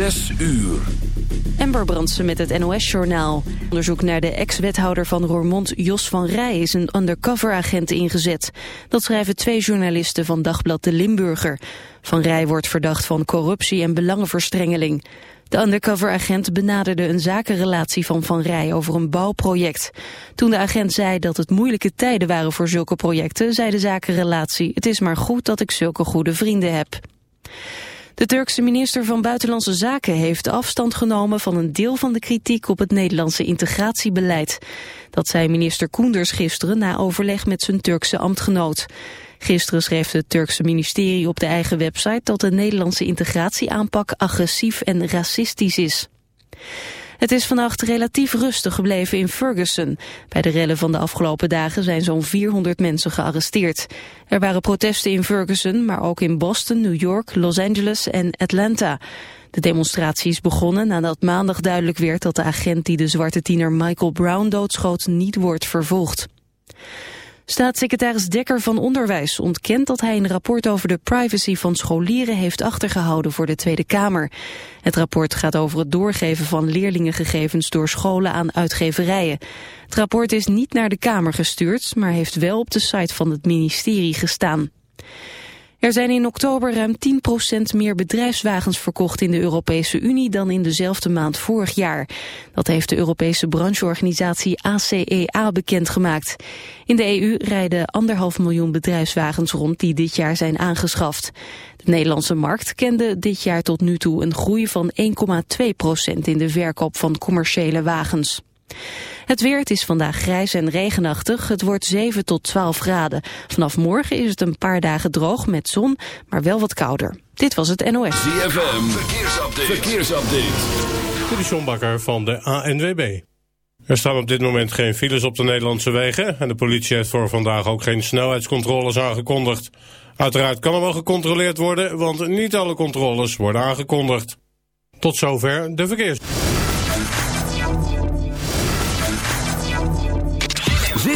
Zes uur. Ember Brandsen met het NOS-journaal. Onderzoek naar de ex-wethouder van Roermond, Jos van Rij, is een undercover-agent ingezet. Dat schrijven twee journalisten van Dagblad De Limburger. Van Rij wordt verdacht van corruptie en belangenverstrengeling. De undercover-agent benaderde een zakenrelatie van Van Rij over een bouwproject. Toen de agent zei dat het moeilijke tijden waren voor zulke projecten, zei de zakenrelatie, het is maar goed dat ik zulke goede vrienden heb. De Turkse minister van Buitenlandse Zaken heeft afstand genomen van een deel van de kritiek op het Nederlandse integratiebeleid. Dat zei minister Koenders gisteren na overleg met zijn Turkse ambtgenoot. Gisteren schreef het Turkse ministerie op de eigen website dat de Nederlandse integratieaanpak agressief en racistisch is. Het is vannacht relatief rustig gebleven in Ferguson. Bij de rellen van de afgelopen dagen zijn zo'n 400 mensen gearresteerd. Er waren protesten in Ferguson, maar ook in Boston, New York, Los Angeles en Atlanta. De demonstratie is begonnen nadat maandag duidelijk werd dat de agent die de zwarte tiener Michael Brown doodschoot niet wordt vervolgd. Staatssecretaris Dekker van Onderwijs ontkent dat hij een rapport over de privacy van scholieren heeft achtergehouden voor de Tweede Kamer. Het rapport gaat over het doorgeven van leerlingengegevens door scholen aan uitgeverijen. Het rapport is niet naar de Kamer gestuurd, maar heeft wel op de site van het ministerie gestaan. Er zijn in oktober ruim 10% meer bedrijfswagens verkocht in de Europese Unie dan in dezelfde maand vorig jaar. Dat heeft de Europese brancheorganisatie ACEA e bekendgemaakt. In de EU rijden anderhalf miljoen bedrijfswagens rond die dit jaar zijn aangeschaft. De Nederlandse markt kende dit jaar tot nu toe een groei van 1,2% in de verkoop van commerciële wagens. Het weer, het is vandaag grijs en regenachtig. Het wordt 7 tot 12 graden. Vanaf morgen is het een paar dagen droog met zon, maar wel wat kouder. Dit was het NOS. ZFM, verkeersupdate. verkeersupdate. De Bakker van de ANWB. Er staan op dit moment geen files op de Nederlandse wegen... en de politie heeft voor vandaag ook geen snelheidscontroles aangekondigd. Uiteraard kan er wel gecontroleerd worden, want niet alle controles worden aangekondigd. Tot zover de verkeers.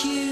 You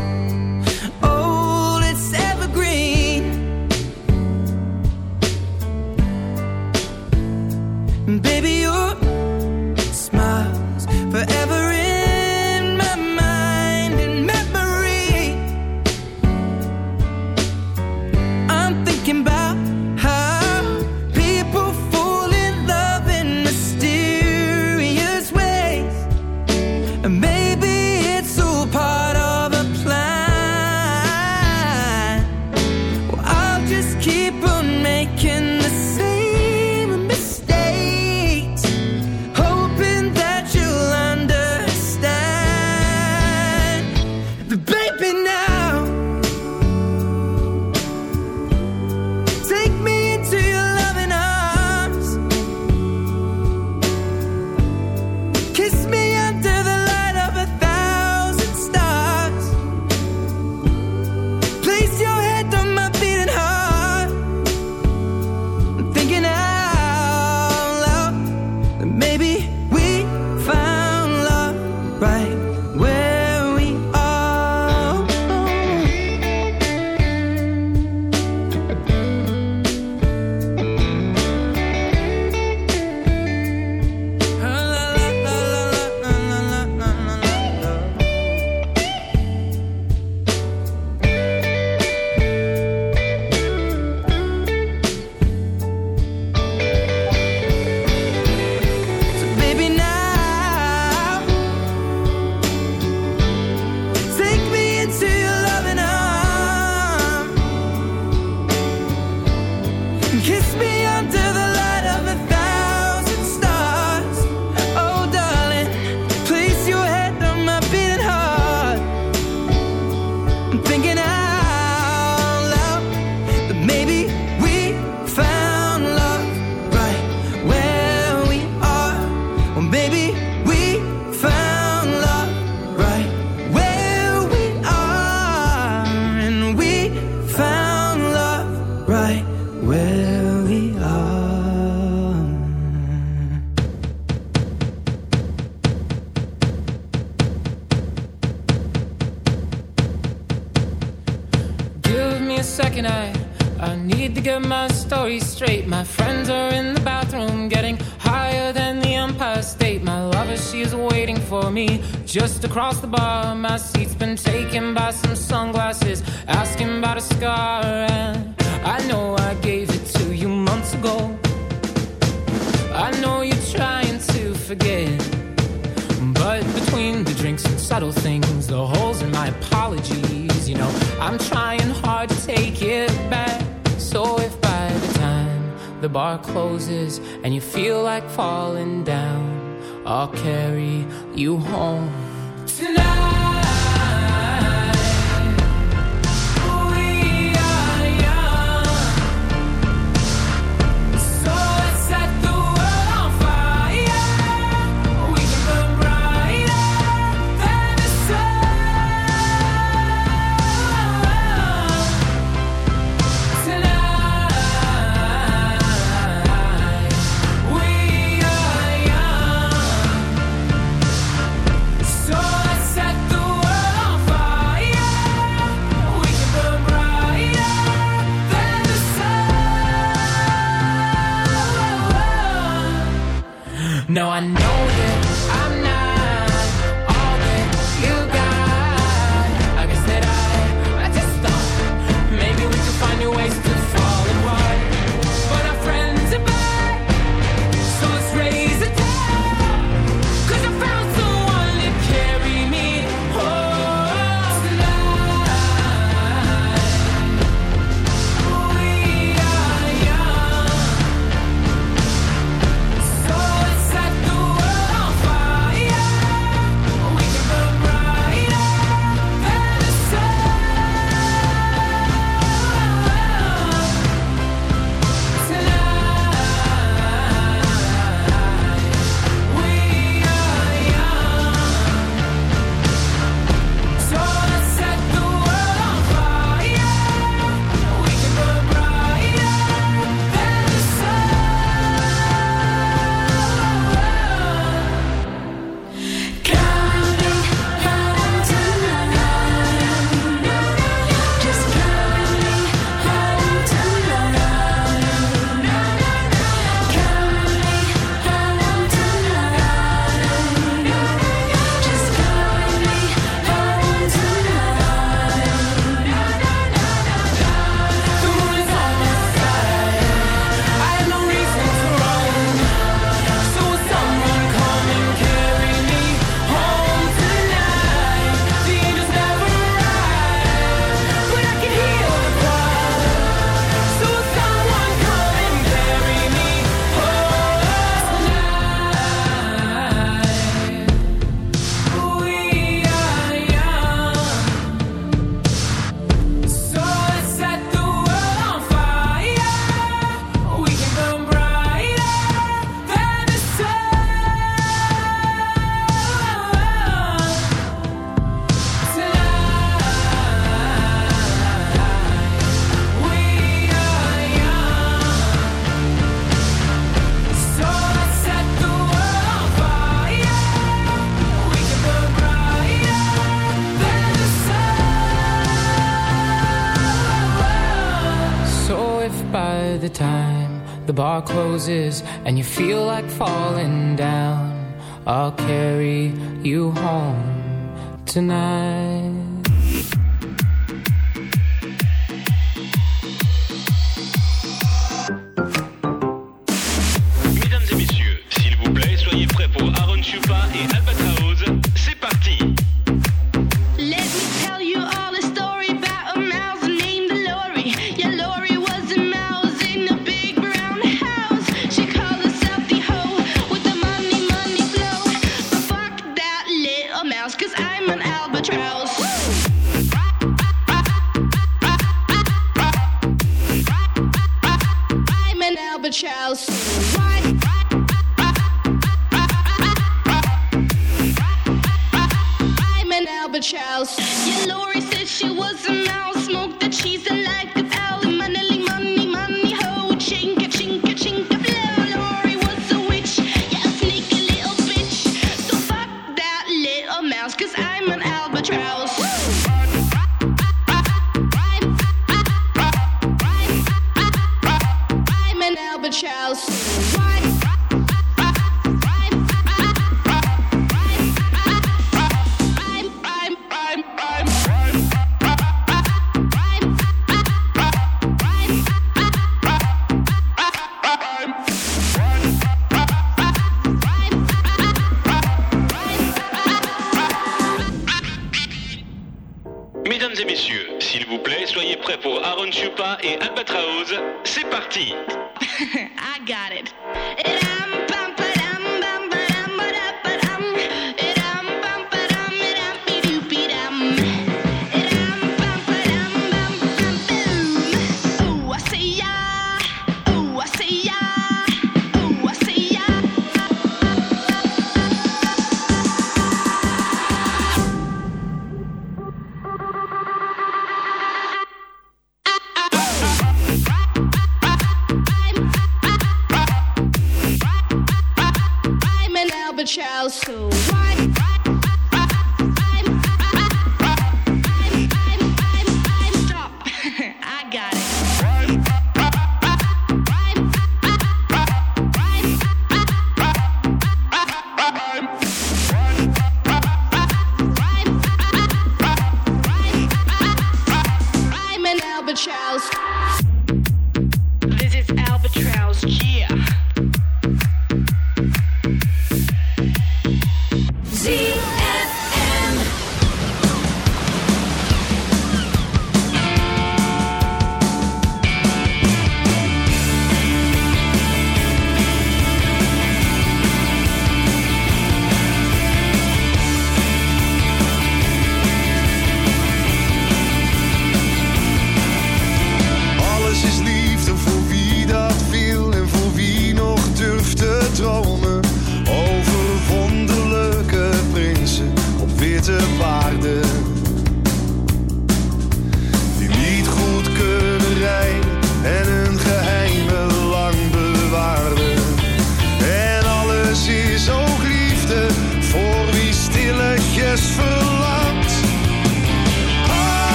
just across the bar.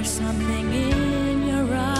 There's something in your eyes.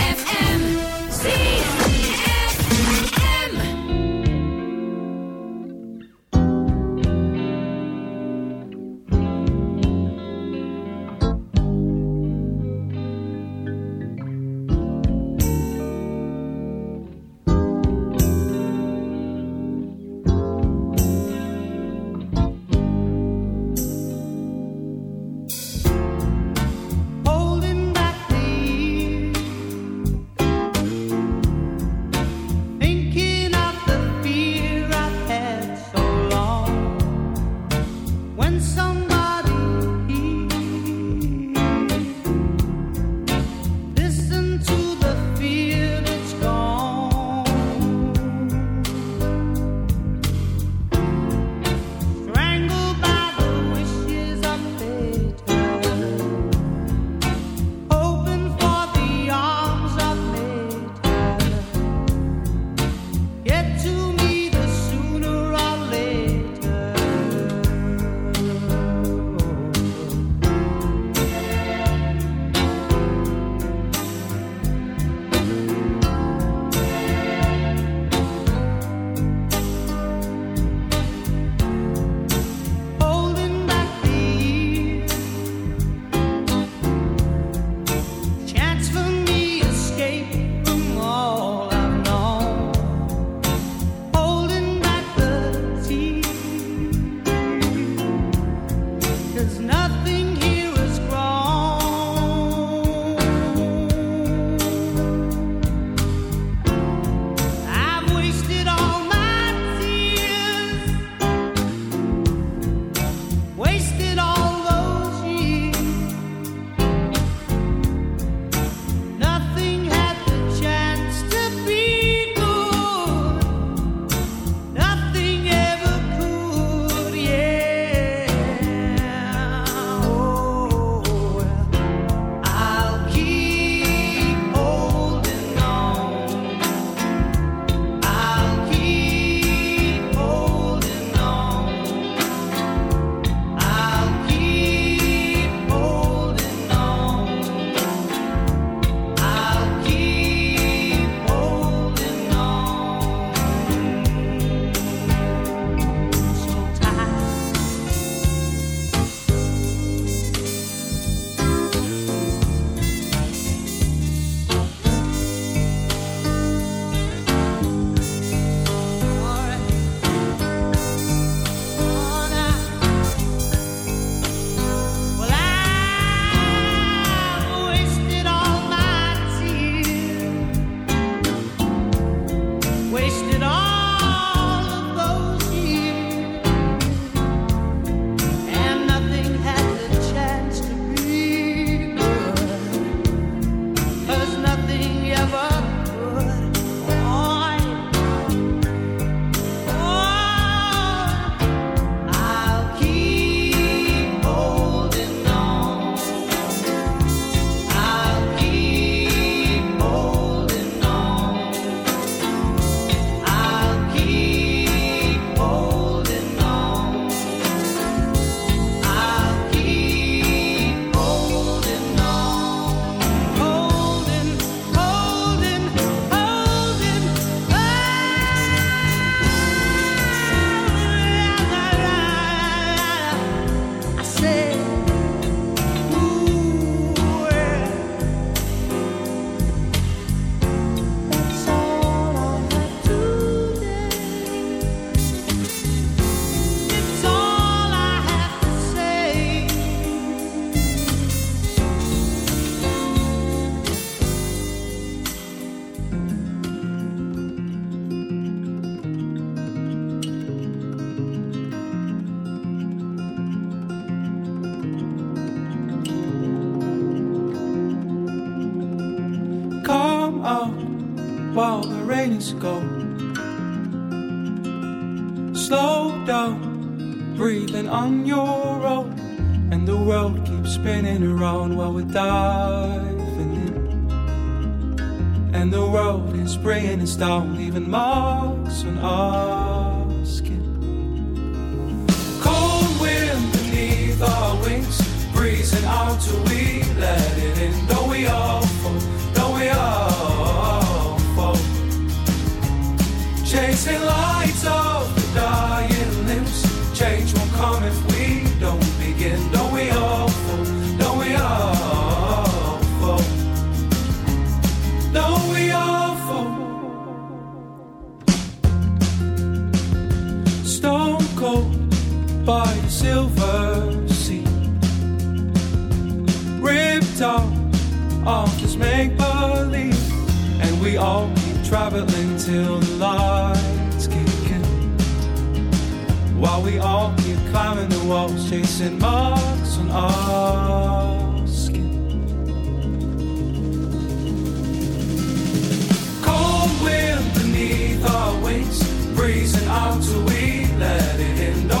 Walls, marks on our skin. Cold wind beneath our wings, breezing out till we let it in.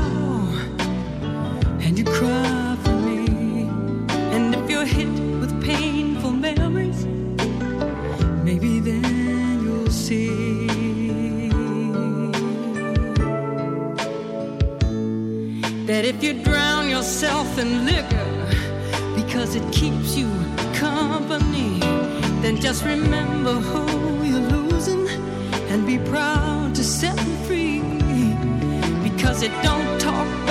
it keeps you company, then just remember who you're losing and be proud to set them free. Because it don't talk